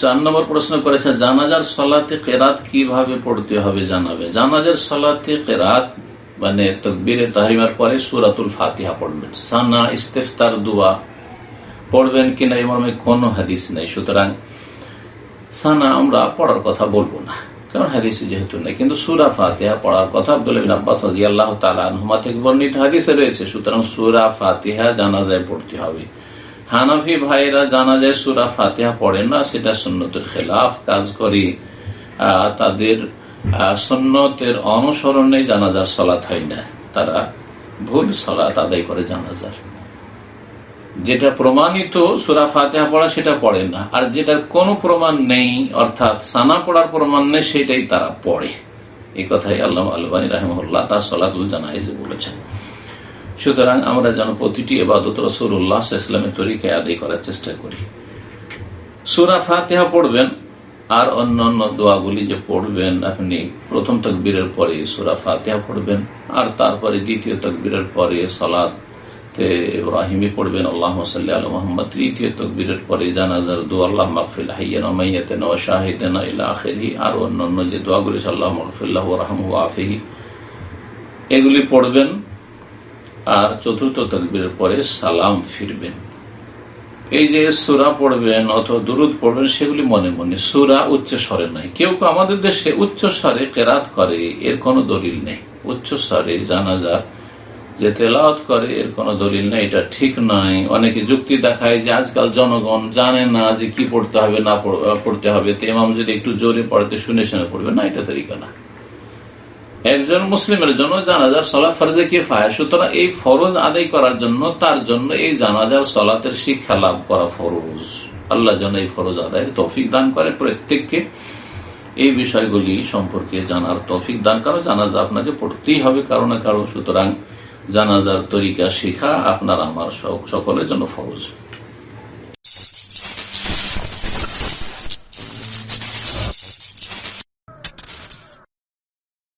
চার নম্বর প্রশ্ন করেছে, জানাজার সলাতে কেরাত কীভাবে পড়তে হবে জানাবে? জানাজার সলাতে কেরাত মানে তকবীরে তাহরিমার পরে সুরাতুল ফাতিহা পড়বেন। সানা, ইস্তেফতার, দুয়া পড়বেন কিনা এই মর্মে কোনো হাদিস নেই। সুতরাং সানা আমরা পড়ার কথা বলব না, কারণ হাদিস যেহেতু নেই। কিন্তু সুরা ফাতিহা পড়ার কথা আব্দুল আব্বাস আল্লাহ তালুমা থেকে বর্ণিত হাদিসে রয়েছে, সুতরাং সুরা ফাতিহা জানাজায় পড়তে হবে। হানাফি ভাইরা জানা যায় সুরা ফাতিহা পড়েন না, সেটা সন্ন্যতের খেলাফ কাজ করি। তাদের সন্ন্যতের অনুসরণে জানাজার সলাত হয় না। তারা ভুল সলাত আদায় করে জানাজার। যেটা প্রমাণিত সুরা ফাতেহা পড়া, সেটা পড়ে না। আর যেটার কোনো প্রমাণ নেই, অর্থাৎ সানা পড়ার প্রমাণ নেই, সেটাই তারা পড়ে। এই কথাই আল্লাহ আলবানী রাহমুল্লাহ তার সলাতুল জানাইজে বলেছেন। সুতরাং আমরা যেন প্রতিটি এবাদত রসুল্লাহ ইসলামের তরিকায় আদায় করার চেষ্টা করি। সুরা ফাতেহা পড়বেন, আর অন্য অন্য দোয়াগুলি যে পড়বেন, আপনি প্রথম তকবীরের পরে সুরা ফাতেহা পড়বেন, আর তারপরে দ্বিতীয় তকবীরের পরে সলাদ ইব্রাহিমি পড়বেন আল্লাহ সাল্লি আল মোহাম্মদ। তৃতীয় তকবীরের পরে জানাজার দু আল্লাহ মাকফিল হাইয়ান মাইয়াতেন ও শাহিদেন আখেরি আর অন্যান্য যে দোয়াগুলি সাল্লাহ মকফিল্লাহ রাহমু আফেহি, এগুলি পড়বেন। আর চতুর্থ তকবীরের পরে সালাম ফিরবেন। এই যে সুরা পড়বেন অথবা দুরুদ পড়বেন, সেগুলি মনে মনে সুরা উচ্চ স্বরে নাই। কেউ কেউ আমাদের দেশে উচ্চ স্বরে কেরাত করে, এর কোনো দলিল নেই। উচ্চ স্বরে জানাজার যে তেলাওত করে, এর কোনো দলিল নেই। এটা ঠিক নয় অনেকে যুক্তি দেখায় যে আজকাল জনগণ জানে না যে কি পড়তে হবে, না পড়তে হবে। তো এমাম যদি একটু জোরে পড়তে শুনে শুনে পড়বে, না, এটা তরিকা না। একজন মুসলিমের জন্য জানাজার সলাৎ ফরজে কি ফায় সুতরাং এই ফরজ আদায় করার জন্য, তার জন্য এই জানাজার সলাতের শিক্ষা লাভ করা ফরজ। আল্লাহ যেন এই ফরজ আদায়ের তৌফিক দান করে। প্রত্যেককে এই বিষয়গুলি সম্পর্কে জানার তৌফিক দান করো। জানাজা আপনাকে পড়তেই হবে কারও না কারও। সুতরাং জানাজার তরিকা শিখা আপনার আমার সকলের জন্য ফরজ।